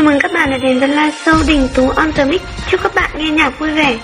Chào mừng các bạn đã đến với live show Đình Tú on the Mix. Chúc các bạn nghe nhạc vui vẻ.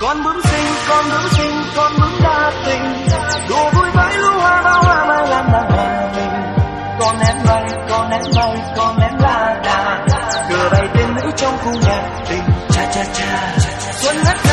con bướm xinh, con bướm xinh, con bướm đa tình. Đùa vui với lũ hoa bao hoa mai làm đang hòa mình con em bay con em bay con em la đà. Cửa bay tên nữ trong khu nhà tình, cha cha cha. Xuân hết